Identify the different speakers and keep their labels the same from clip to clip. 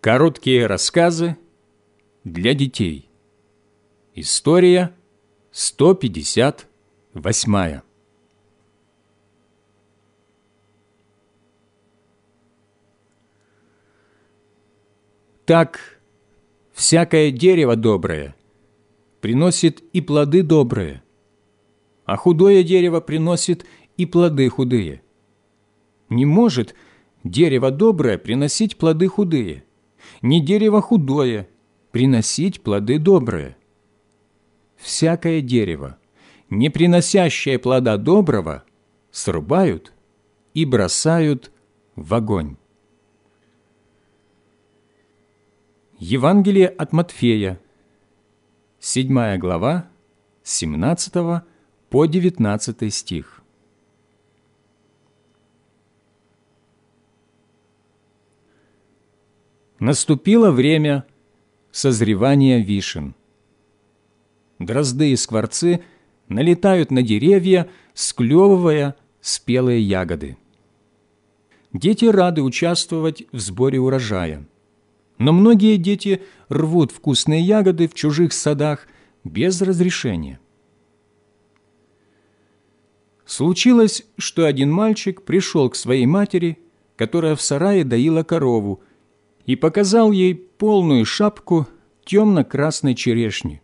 Speaker 1: Короткие рассказы для детей. История 158. Так всякое дерево доброе приносит и плоды добрые, а худое дерево приносит и плоды худые. Не может дерево доброе приносить плоды худые, не дерево худое приносить плоды добрые. Всякое дерево, не приносящее плода доброго, срубают и бросают в огонь. Евангелие от Матфея, 7 глава, 17 по 19 стих. Наступило время созревания вишен. Дрозды и скворцы налетают на деревья, склевывая спелые ягоды. Дети рады участвовать в сборе урожая. Но многие дети рвут вкусные ягоды в чужих садах без разрешения. Случилось, что один мальчик пришел к своей матери, которая в сарае доила корову, и показал ей полную шапку темно-красной черешни.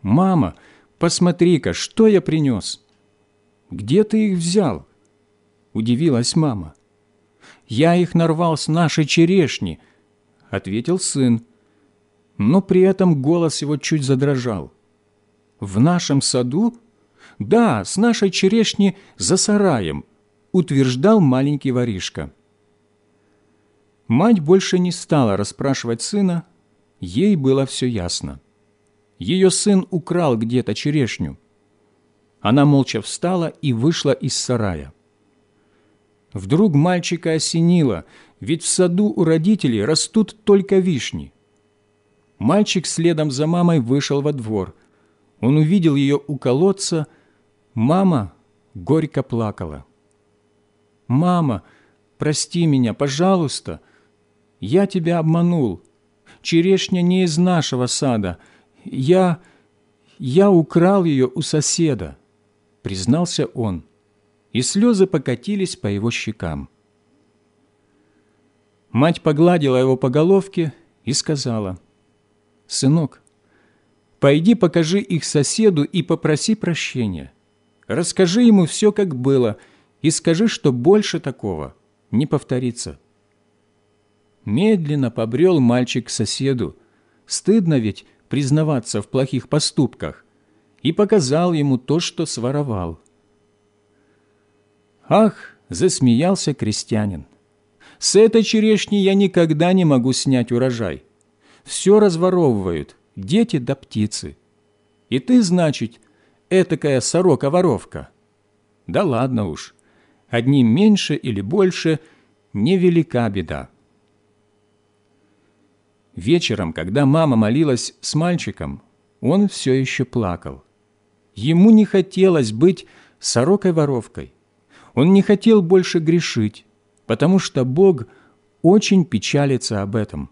Speaker 1: «Мама, посмотри-ка, что я принес!» «Где ты их взял?» – удивилась мама. «Я их нарвал с нашей черешни», – ответил сын. Но при этом голос его чуть задрожал. «В нашем саду?» «Да, с нашей черешни за сараем», – утверждал маленький воришка. Мать больше не стала расспрашивать сына, ей было все ясно. Ее сын украл где-то черешню. Она молча встала и вышла из сарая. Вдруг мальчика осенило, ведь в саду у родителей растут только вишни. Мальчик следом за мамой вышел во двор. Он увидел ее у колодца. Мама горько плакала. «Мама, прости меня, пожалуйста!» Я тебя обманул. Черешня не из нашего сада. Я... я украл ее у соседа», — признался он, и слезы покатились по его щекам. Мать погладила его по головке и сказала, «Сынок, пойди покажи их соседу и попроси прощения. Расскажи ему все, как было, и скажи, что больше такого не повторится». Медленно побрел мальчик к соседу. Стыдно ведь признаваться в плохих поступках. И показал ему то, что своровал. «Ах!» – засмеялся крестьянин. «С этой черешни я никогда не могу снять урожай. Все разворовывают, дети да птицы. И ты, значит, этакая сорока-воровка. Да ладно уж, одним меньше или больше – невелика беда. Вечером, когда мама молилась с мальчиком, он все еще плакал. Ему не хотелось быть сорокой-воровкой. Он не хотел больше грешить, потому что Бог очень печалится об этом.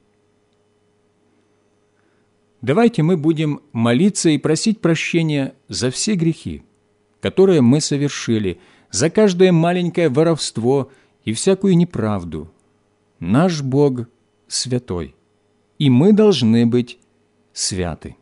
Speaker 1: Давайте мы будем молиться и просить прощения за все грехи, которые мы совершили, за каждое маленькое воровство и всякую неправду. Наш Бог святой и мы должны быть святы.